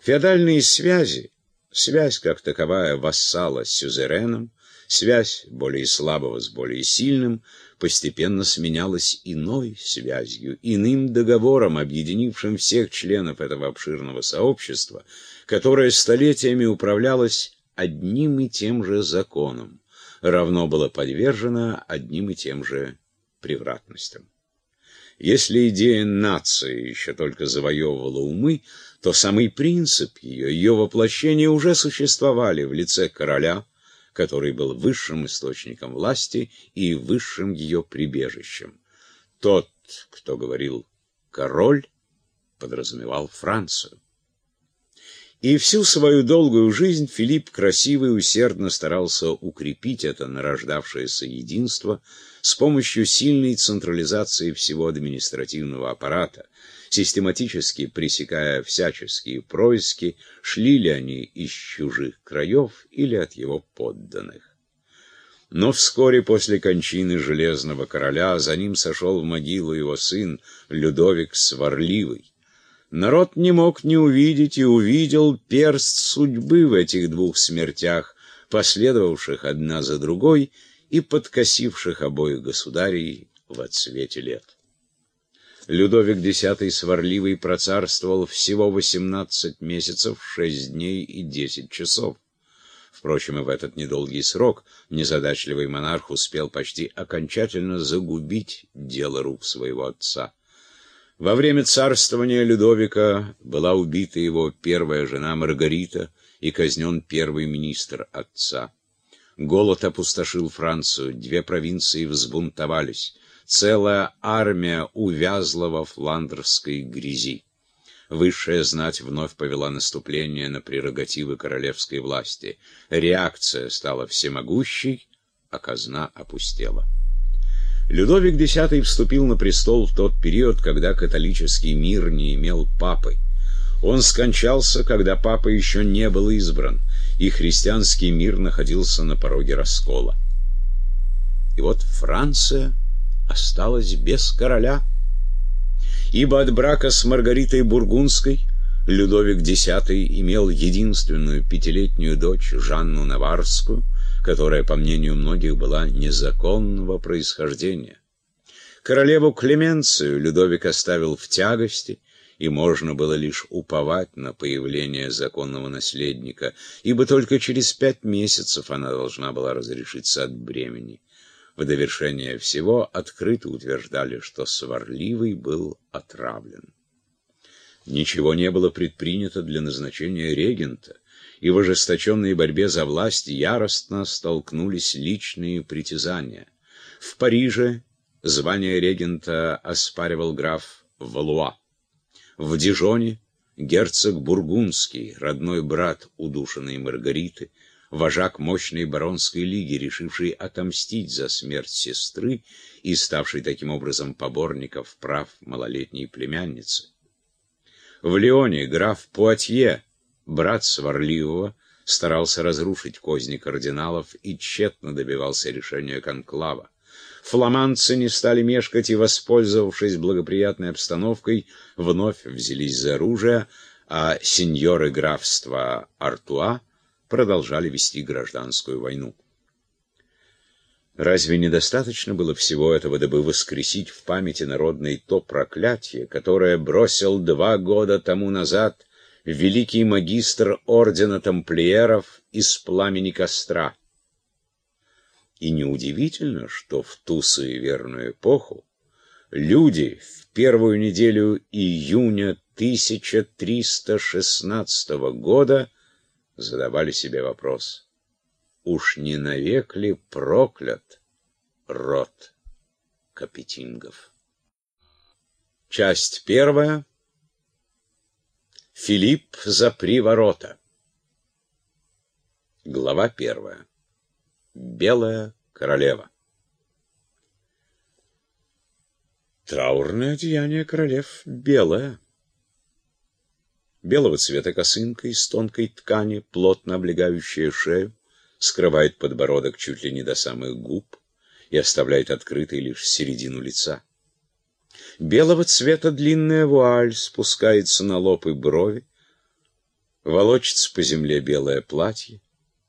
Феодальные связи, связь как таковая вассала с сюзереном, связь более слабого с более сильным, постепенно сменялась иной связью, иным договором, объединившим всех членов этого обширного сообщества, которое столетиями управлялось одним и тем же законом, равно было подвержено одним и тем же превратностям. Если идея нации еще только завоевывала умы, то самый принцип ее, ее воплощение уже существовали в лице короля, который был высшим источником власти и высшим ее прибежищем. Тот, кто говорил «король», подразумевал Францию. И всю свою долгую жизнь Филипп красиво и усердно старался укрепить это нарождавшееся единство с помощью сильной централизации всего административного аппарата, систематически пресекая всяческие происки, шли ли они из чужих краев или от его подданных. Но вскоре после кончины Железного Короля за ним сошел в могилу его сын Людовик Сварливый. Народ не мог не увидеть и увидел перст судьбы в этих двух смертях, последовавших одна за другой и подкосивших обоих государей в отсвете лет. Людовик X сварливый процарствовал всего 18 месяцев, 6 дней и 10 часов. Впрочем, и в этот недолгий срок незадачливый монарх успел почти окончательно загубить дело рук своего отца. Во время царствования Людовика была убита его первая жена Маргарита и казнен первый министр отца. Голод опустошил Францию, две провинции взбунтовались, целая армия увязла во фландерской грязи. Высшая знать вновь повела наступление на прерогативы королевской власти. Реакция стала всемогущей, а казна опустела. Людовик X вступил на престол в тот период, когда католический мир не имел папы. Он скончался, когда папа еще не был избран, и христианский мир находился на пороге раскола. И вот Франция осталась без короля, ибо от брака с Маргаритой Бургундской Людовик X имел единственную пятилетнюю дочь Жанну Наварскую, которая, по мнению многих, была незаконного происхождения. Королеву Клеменцию Людовик оставил в тягости, и можно было лишь уповать на появление законного наследника, ибо только через пять месяцев она должна была разрешиться от бремени. В довершение всего открыто утверждали, что сварливый был отравлен. Ничего не было предпринято для назначения регента — и в ожесточенной борьбе за власть яростно столкнулись личные притязания. В Париже звание регента оспаривал граф Валуа. В Дижоне герцог Бургундский, родной брат удушенной Маргариты, вожак мощной баронской лиги, решивший отомстить за смерть сестры и ставший таким образом поборников прав малолетней племянницы. В Лионе граф Пуатье, брат Сварливого, старался разрушить козни кардиналов и тщетно добивался решения конклава. Фламандцы не стали мешкать и, воспользовавшись благоприятной обстановкой, вновь взялись за оружие, а сеньоры графства Артуа продолжали вести гражданскую войну. Разве недостаточно было всего этого, дабы воскресить в памяти народной то проклятие, которое бросил два года тому назад великий магистр ордена тамплиеров из пламени костра. И неудивительно, что в ту суеверную эпоху люди в первую неделю июня 1316 года задавали себе вопрос, уж не навек ли проклят род Капетингов? Часть первая Филипп за приворота. Глава первая. Белая королева. Траурное одеяние королев белое. Белого цвета косынка из тонкой ткани, плотно облегающая шею, скрывает подбородок чуть ли не до самых губ и оставляет открытой лишь середину лица. Белого цвета длинная вуаль спускается на лоб и брови, волочится по земле белое платье,